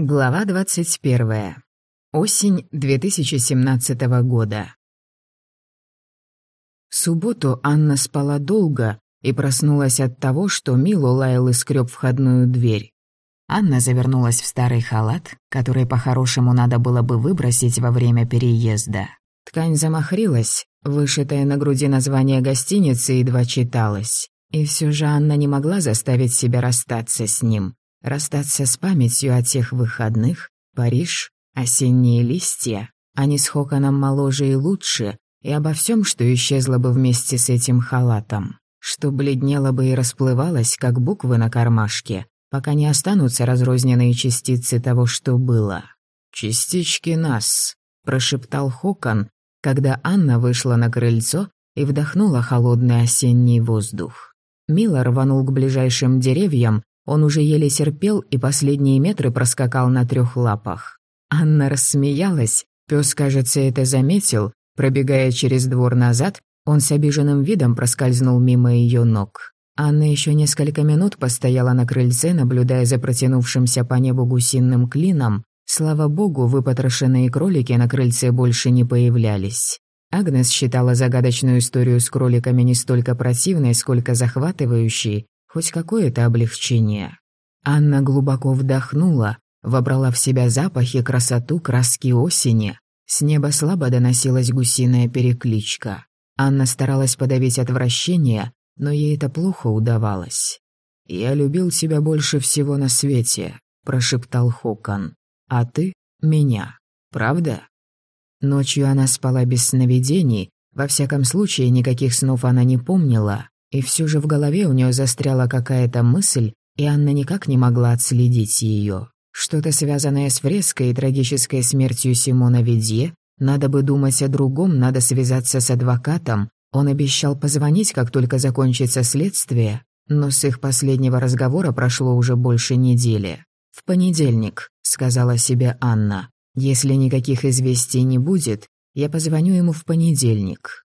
Глава 21. Осень 2017 года. В субботу Анна спала долго и проснулась от того, что Мило лаял и скреб входную дверь. Анна завернулась в старый халат, который по-хорошему надо было бы выбросить во время переезда. Ткань замахрилась, вышитое на груди название гостиницы едва читалось. И все же Анна не могла заставить себя расстаться с ним. Расстаться с памятью о тех выходных, Париж, осенние листья, они с Хоконом моложе и лучше, и обо всем, что исчезло бы вместе с этим халатом, что бледнело бы и расплывалось, как буквы на кармашке, пока не останутся разрозненные частицы того, что было. «Частички нас», — прошептал Хокон, когда Анна вышла на крыльцо и вдохнула холодный осенний воздух. Мила рванул к ближайшим деревьям, он уже еле терпел и последние метры проскакал на трех лапах. Анна рассмеялась, пес, кажется, это заметил. Пробегая через двор назад, он с обиженным видом проскользнул мимо ее ног. Анна еще несколько минут постояла на крыльце, наблюдая за протянувшимся по небу гусиным клином. Слава богу, выпотрошенные кролики на крыльце больше не появлялись. Агнес считала загадочную историю с кроликами не столько противной, сколько захватывающей, хоть какое-то облегчение. Анна глубоко вдохнула, вобрала в себя запахи, красоту, краски осени. С неба слабо доносилась гусиная перекличка. Анна старалась подавить отвращение, но ей это плохо удавалось. «Я любил тебя больше всего на свете», — прошептал Хокон. «А ты — меня. Правда?» Ночью она спала без сновидений, во всяком случае никаких снов она не помнила, и все же в голове у нее застряла какая-то мысль, и Анна никак не могла отследить ее. Что-то связанное с фреской и трагической смертью Симона Ведье. Надо бы думать о другом, надо связаться с адвокатом. Он обещал позвонить, как только закончится следствие, но с их последнего разговора прошло уже больше недели. «В понедельник», — сказала себе Анна. «Если никаких известий не будет, я позвоню ему в понедельник».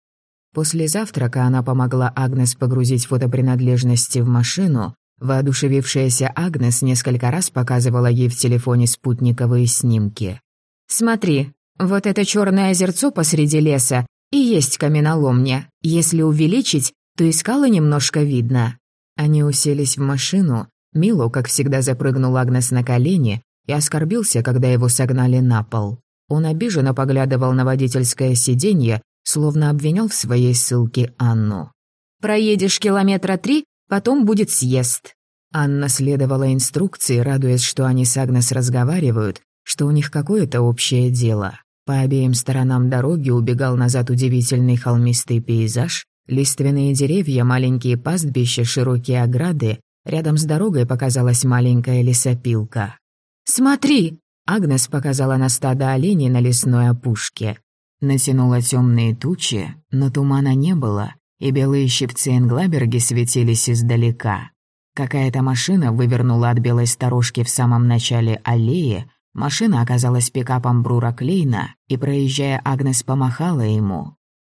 После завтрака она помогла Агнес погрузить фотопринадлежности в машину. Воодушевившаяся Агнес несколько раз показывала ей в телефоне спутниковые снимки. «Смотри, вот это черное озерцо посреди леса и есть каменоломня. Если увеличить, то и скалы немножко видно». Они уселись в машину. Мило, как всегда, запрыгнул Агнес на колени и оскорбился, когда его согнали на пол. Он обиженно поглядывал на водительское сиденье, словно обвинял в своей ссылке Анну. «Проедешь километра три, потом будет съезд». Анна следовала инструкции, радуясь, что они с Агнес разговаривают, что у них какое-то общее дело. По обеим сторонам дороги убегал назад удивительный холмистый пейзаж, лиственные деревья, маленькие пастбища, широкие ограды. Рядом с дорогой показалась маленькая лесопилка. «Смотри!» — Агнес показала на стадо оленей на лесной опушке. Натянуло темные тучи, но тумана не было, и белые щипцы Энглаберги светились издалека. Какая-то машина вывернула от белой сторожки в самом начале аллеи, машина оказалась пикапом Брура Клейна, и, проезжая, Агнес помахала ему.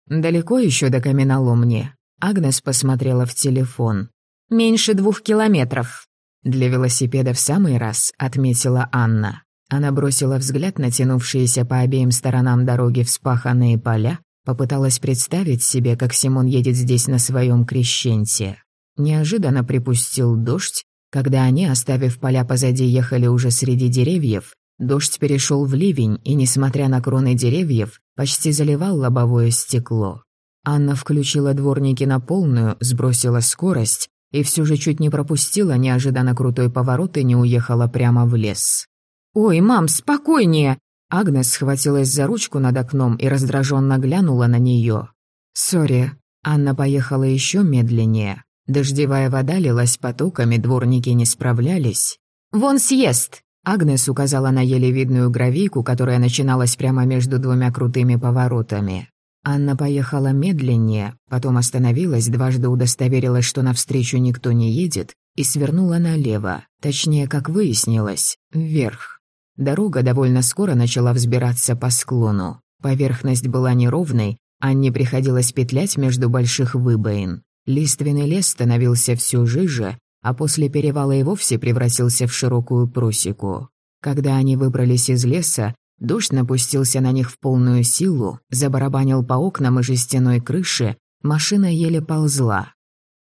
«Далеко еще до каменоломни?» Агнес посмотрела в телефон. «Меньше двух километров». «Для велосипеда в самый раз», — отметила Анна. Она бросила взгляд на тянувшиеся по обеим сторонам дороги вспаханные поля, попыталась представить себе, как Симон едет здесь на своем крещенте. Неожиданно припустил дождь, когда они, оставив поля позади, ехали уже среди деревьев, дождь перешел в ливень и, несмотря на кроны деревьев, почти заливал лобовое стекло. Анна включила дворники на полную, сбросила скорость и все же чуть не пропустила неожиданно крутой поворот и не уехала прямо в лес. «Ой, мам, спокойнее!» Агнес схватилась за ручку над окном и раздраженно глянула на нее. «Сори». Анна поехала еще медленнее. Дождевая вода лилась потоками, дворники не справлялись. «Вон съест!» Агнес указала на еле видную гравийку, которая начиналась прямо между двумя крутыми поворотами. Анна поехала медленнее, потом остановилась, дважды удостоверилась, что навстречу никто не едет, и свернула налево, точнее, как выяснилось, вверх. Дорога довольно скоро начала взбираться по склону. Поверхность была неровной, Анне приходилось петлять между больших выбоин. Лиственный лес становился все жиже, а после перевала и вовсе превратился в широкую просеку. Когда они выбрались из леса, дождь напустился на них в полную силу, забарабанил по окнам и жестяной крыше, машина еле ползла.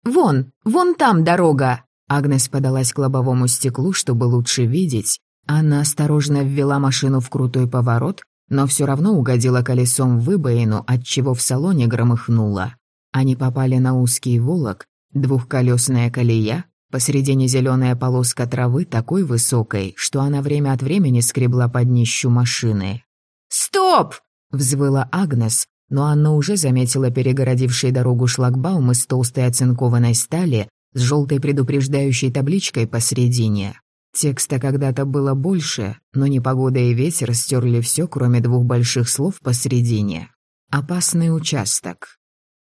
«Вон, вон там дорога!» Агнес подалась к лобовому стеклу, чтобы лучше видеть. Анна осторожно ввела машину в крутой поворот, но все равно угодила колесом в выбоину, отчего в салоне громыхнуло. Они попали на узкий волок, двухколесная колея, посередине зеленая полоска травы такой высокой, что она время от времени скребла под днищу машины. «Стоп!» — взвыла Агнес, но Анна уже заметила перегородивший дорогу шлагбаум из толстой оцинкованной стали с желтой предупреждающей табличкой посредине. Текста когда-то было больше, но непогода и ветер стерли все, кроме двух больших слов посредине. «Опасный участок».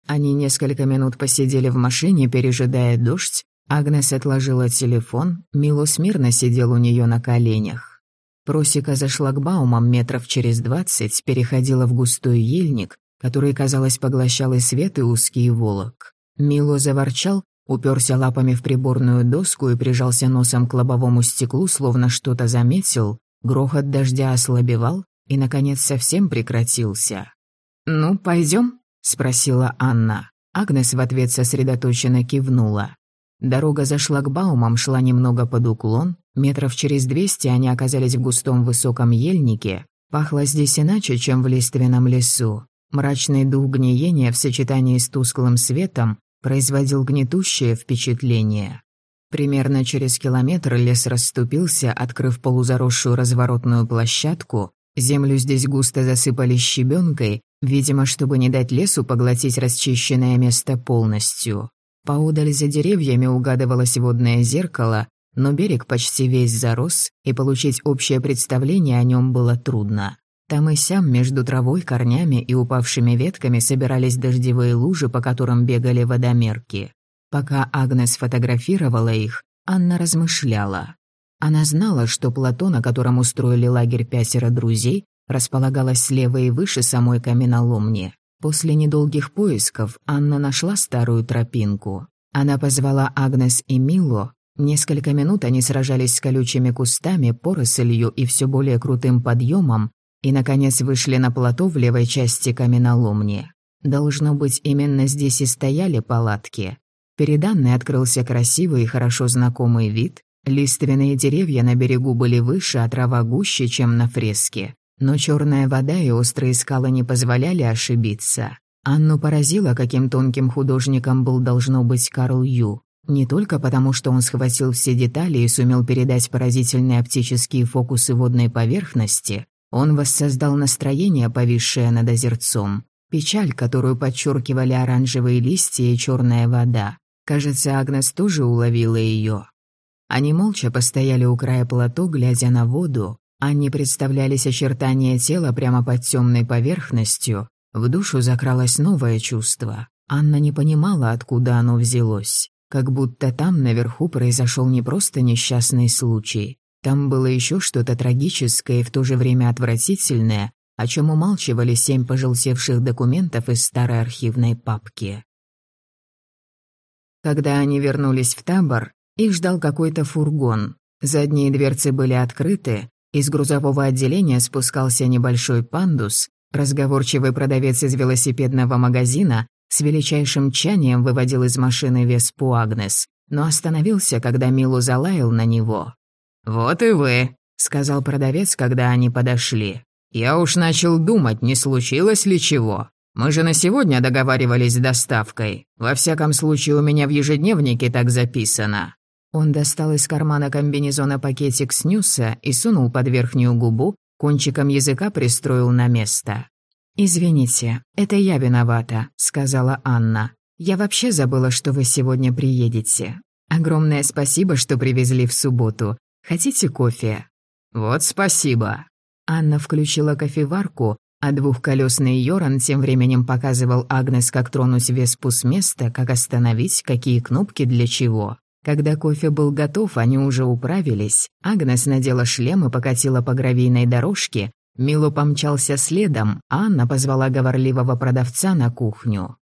Они несколько минут посидели в машине, пережидая дождь. Агнес отложила телефон, Мило смирно сидел у нее на коленях. Просека за шлагбаумом метров через двадцать переходила в густой ельник, который, казалось, поглощал и свет, и узкий волок. Мило заворчал, уперся лапами в приборную доску и прижался носом к лобовому стеклу, словно что-то заметил, грохот дождя ослабевал и, наконец, совсем прекратился. «Ну, пойдем? спросила Анна. Агнес в ответ сосредоточенно кивнула. Дорога за шлагбаумом шла немного под уклон, метров через двести они оказались в густом высоком ельнике, пахло здесь иначе, чем в лиственном лесу. Мрачный дух гниения в сочетании с тусклым светом производил гнетущее впечатление. Примерно через километр лес расступился, открыв полузаросшую разворотную площадку. Землю здесь густо засыпали щебенкой, видимо, чтобы не дать лесу поглотить расчищенное место полностью. Поодаль за деревьями угадывалось водное зеркало, но берег почти весь зарос, и получить общее представление о нем было трудно. Там и сям между травой, корнями и упавшими ветками собирались дождевые лужи, по которым бегали водомерки. Пока Агнес фотографировала их, Анна размышляла. Она знала, что плато, на котором устроили лагерь пятеро друзей, располагалось слева и выше самой каменоломни. После недолгих поисков Анна нашла старую тропинку. Она позвала Агнес и Мило. Несколько минут они сражались с колючими кустами, порослью и все более крутым подъемом, и, наконец, вышли на плато в левой части каменоломни. Должно быть, именно здесь и стояли палатки. Перед Анной открылся красивый и хорошо знакомый вид. Лиственные деревья на берегу были выше, а трава гуще, чем на фреске. Но черная вода и острые скалы не позволяли ошибиться. Анну поразило, каким тонким художником был должно быть Карл Ю. Не только потому, что он схватил все детали и сумел передать поразительные оптические фокусы водной поверхности, он воссоздал настроение, повисшее над озерцом, печаль, которую подчеркивали оранжевые листья и черная вода. Кажется, Агнес тоже уловила ее. Они молча постояли у края плато, глядя на воду. Они представлялись очертания тела прямо под темной поверхностью. В душу закралось новое чувство. Анна не понимала, откуда оно взялось. Как будто там наверху произошел не просто несчастный случай, там было еще что-то трагическое и в то же время отвратительное, о чем умалчивали семь пожелтевших документов из старой архивной папки. Когда они вернулись в табор, их ждал какой-то фургон. Задние дверцы были открыты, из грузового отделения спускался небольшой пандус, разговорчивый продавец из велосипедного магазина с величайшим чанием выводил из машины Веспу Агнес, но остановился, когда Милу залаял на него. «Вот и вы», — сказал продавец, когда они подошли. «Я уж начал думать, не случилось ли чего. Мы же на сегодня договаривались с доставкой. Во всяком случае, у меня в ежедневнике так записано». Он достал из кармана комбинезона пакетик снюса и сунул под верхнюю губу, кончиком языка пристроил на место. «Извините, это я виновата», — сказала Анна. «Я вообще забыла, что вы сегодня приедете. Огромное спасибо, что привезли в субботу. Хотите кофе?» «Вот спасибо». Анна включила кофеварку, а двухколесный Йоран тем временем показывал Агнес, как тронуть Веспу с места, как остановить, какие кнопки для чего. Когда кофе был готов, они уже управились. Агнес надела шлем и покатила по гравийной дорожке. Мило помчался следом, а Анна позвала говорливого продавца на кухню.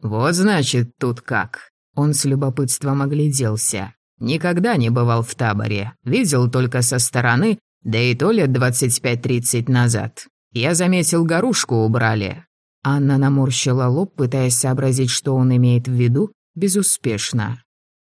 «Вот значит, тут как». Он с любопытством огляделся. Никогда не бывал в таборе, видел только со стороны, Да и то лет двадцать пять-тридцать назад. Я заметил, горушку убрали». Анна наморщила лоб, пытаясь сообразить, что он имеет в виду, безуспешно.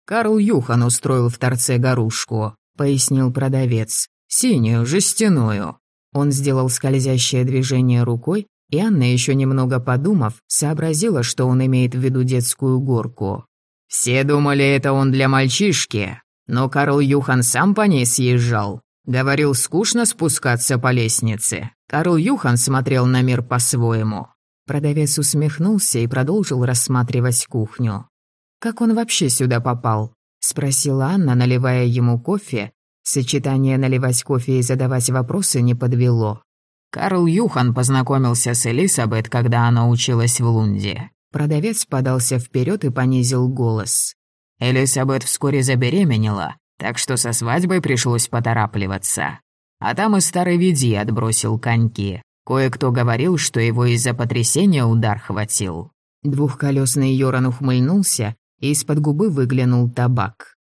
«Карл Юхан устроил в торце горушку», — пояснил продавец. «Синюю, жестяную». Он сделал скользящее движение рукой, и Анна, еще немного подумав, сообразила, что он имеет в виду детскую горку. «Все думали, это он для мальчишки, но Карл Юхан сам по ней съезжал. Говорил, скучно спускаться по лестнице. Карл Юхан смотрел на мир по-своему. Продавец усмехнулся и продолжил рассматривать кухню. «Как он вообще сюда попал?» — спросила Анна, наливая ему кофе. Сочетание наливать кофе и задавать вопросы не подвело. Карл Юхан познакомился с Элисабет, когда она училась в Лунде. Продавец подался вперед и понизил голос. Элисабет вскоре забеременела, так что со свадьбой пришлось поторапливаться. А там и старый Види отбросил коньки. Кое-кто говорил, что его из-за потрясения удар хватил. Двухколесный Йоран ухмыльнулся, и из-под губы выглянул табак.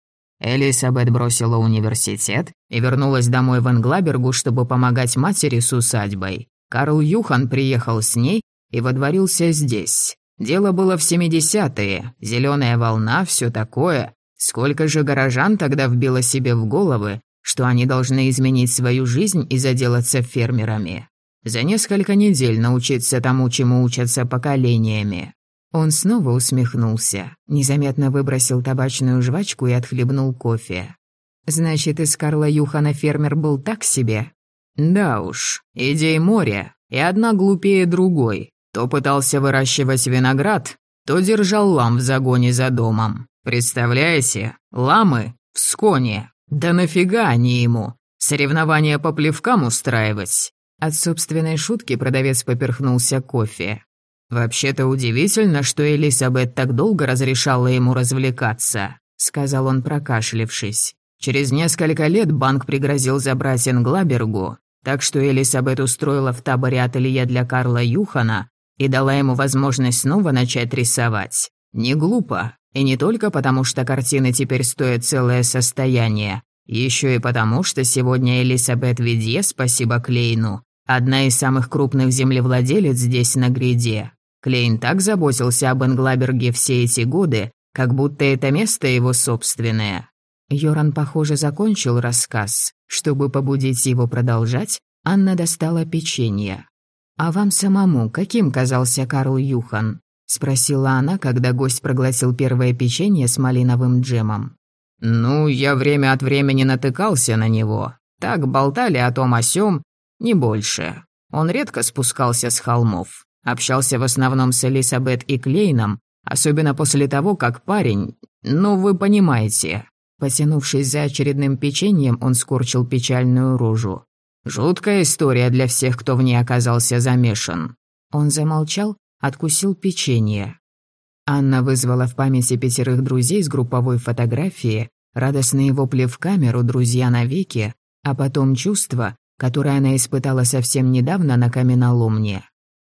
Элисабет бросила университет и вернулась домой в Энглабергу, чтобы помогать матери с усадьбой. Карл Юхан приехал с ней и водворился здесь. Дело было в 70-е, зеленая волна, все такое. Сколько же горожан тогда вбило себе в головы, что они должны изменить свою жизнь и заделаться фермерами за несколько недель научиться тому, чему учатся поколениями». Он снова усмехнулся, незаметно выбросил табачную жвачку и отхлебнул кофе. «Значит, из Карла Юхана фермер был так себе?» «Да уж, идей море, и одна глупее другой. То пытался выращивать виноград, то держал лам в загоне за домом. Представляете, ламы в сконе. Да нафига они ему? Соревнования по плевкам устраивать? От собственной шутки продавец поперхнулся кофе. «Вообще-то удивительно, что Элисабет так долго разрешала ему развлекаться», — сказал он, прокашлившись. «Через несколько лет банк пригрозил забрать Энглабергу, так что Элисабет устроила в таборе ателье для Карла Юхана и дала ему возможность снова начать рисовать. Не глупо, и не только потому, что картины теперь стоят целое состояние, еще и потому, что сегодня Элисабет Видье, спасибо Клейну, одна из самых крупных землевладелец здесь на гряде. Клейн так заботился об Энглаберге все эти годы, как будто это место его собственное. Йоран, похоже, закончил рассказ. Чтобы побудить его продолжать, Анна достала печенье. «А вам самому каким казался Карл Юхан?» — спросила она, когда гость проглотил первое печенье с малиновым джемом. «Ну, я время от времени натыкался на него. Так болтали о том о сём, не больше. Он редко спускался с холмов. Общался в основном с Элисабет и Клейном, особенно после того, как парень... Ну, вы понимаете». Потянувшись за очередным печеньем, он скорчил печальную рожу. «Жуткая история для всех, кто в ней оказался замешан». Он замолчал, откусил печенье. Анна вызвала в памяти пятерых друзей с групповой фотографии, радостные вопли в камеру «Друзья навеки», а потом чувство, которое она испытала совсем недавно на каменоломне.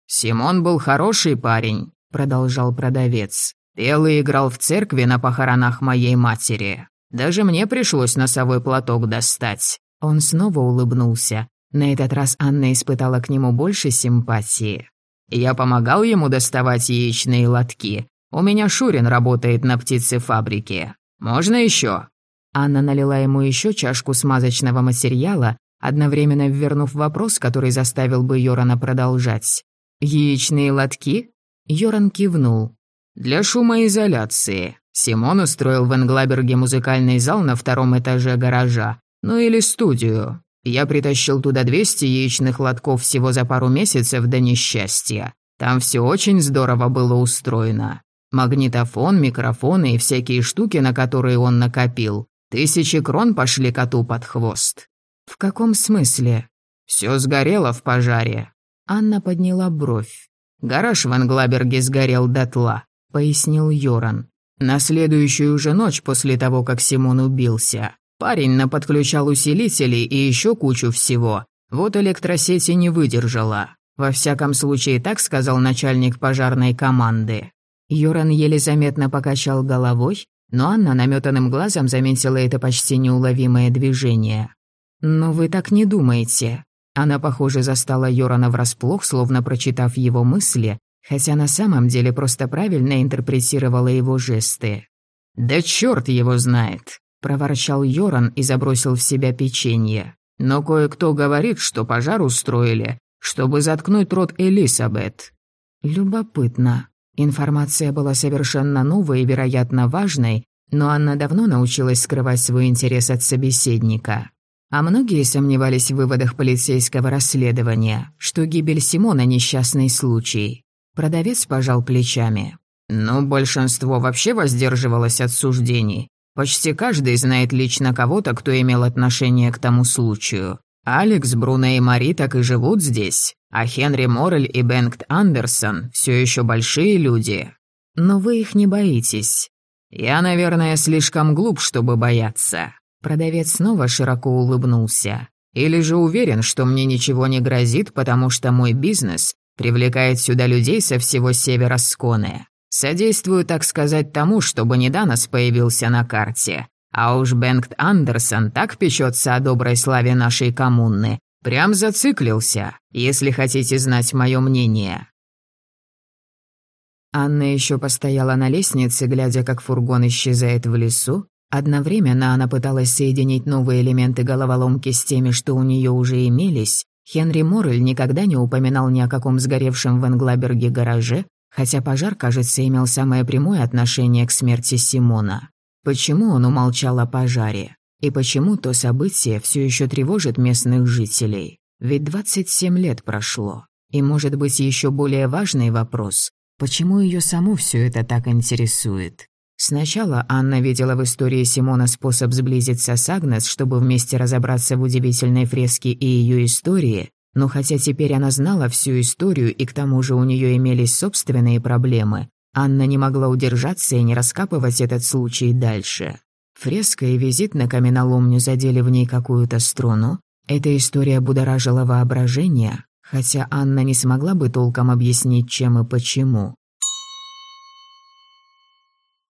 «Симон был хороший парень», — продолжал продавец. «Пел и играл в церкви на похоронах моей матери. Даже мне пришлось носовой платок достать». Он снова улыбнулся. На этот раз Анна испытала к нему больше симпатии. «Я помогал ему доставать яичные лотки, у меня Шурин работает на птицефабрике. Можно еще?» Анна налила ему еще чашку смазочного материала, одновременно ввернув вопрос, который заставил бы Йорана продолжать. «Яичные лотки?» Йоран кивнул. «Для шумоизоляции. Симон устроил в Энглаберге музыкальный зал на втором этаже гаража. Ну или студию. Я притащил туда 200 яичных лотков всего за пару месяцев до несчастья. Там все очень здорово было устроено. Магнитофон, микрофоны и всякие штуки, на которые он накопил. Тысячи крон пошли коту под хвост. В каком смысле? Все сгорело в пожаре. Анна подняла бровь. Гараж в Англаберге сгорел дотла, пояснил Йоран. На следующую же ночь после того, как Симон убился, парень наподключал усилители и еще кучу всего. Вот электросети не выдержала. Во всяком случае, так сказал начальник пожарной команды. Йоран еле заметно покачал головой, но Анна наметанным глазом заметила это почти неуловимое движение. Но вы так не думаете. Она, похоже, застала Йорана врасплох, словно прочитав его мысли, хотя на самом деле просто правильно интерпретировала его жесты. «Да чёрт его знает!» – проворчал Йоран и забросил в себя печенье. «Но кое-кто говорит, что пожар устроили, чтобы заткнуть рот Элисабет». Любопытно. Информация была совершенно новой и, вероятно, важной, но Анна давно научилась скрывать свой интерес от собеседника. А многие сомневались в выводах полицейского расследования, что гибель Симона – несчастный случай. Продавец пожал плечами. «Ну, большинство вообще воздерживалось от суждений. Почти каждый знает лично кого-то, кто имел отношение к тому случаю. Алекс, Бруно и Мари так и живут здесь, а Хенри Моррель и Бенгт Андерсон все еще большие люди. Но вы их не боитесь. Я, наверное, слишком глуп, чтобы бояться. Продавец снова широко улыбнулся. Или же уверен, что мне ничего не грозит, потому что мой бизнес привлекает сюда людей со всего севера Сконы. Содействую, так сказать, тому, чтобы Неданос появился на карте. А уж Бенгт Андерсон так печется о доброй славе нашей коммуны. Прям зациклился, если хотите знать мое мнение. Анна еще постояла на лестнице, глядя, как фургон исчезает в лесу. Одновременно она пыталась соединить новые элементы головоломки с теми, что у нее уже имелись. Хенри Моррель никогда не упоминал ни о каком сгоревшем в Энглаберге гараже, хотя пожар, кажется, имел самое прямое отношение к смерти Симона. Почему он умолчал о пожаре? И почему то событие все еще тревожит местных жителей? Ведь 27 лет прошло. И может быть еще более важный вопрос, почему ее саму все это так интересует? Сначала Анна видела в истории Симона способ сблизиться с Агнес, чтобы вместе разобраться в удивительной фреске и ее истории, но хотя теперь она знала всю историю и к тому же у нее имелись собственные проблемы, Анна не могла удержаться и не раскапывать этот случай дальше. Фреска и визит на каменоломню задели в ней какую-то струну. Эта история будоражила воображение, хотя Анна не смогла бы толком объяснить, чем и почему.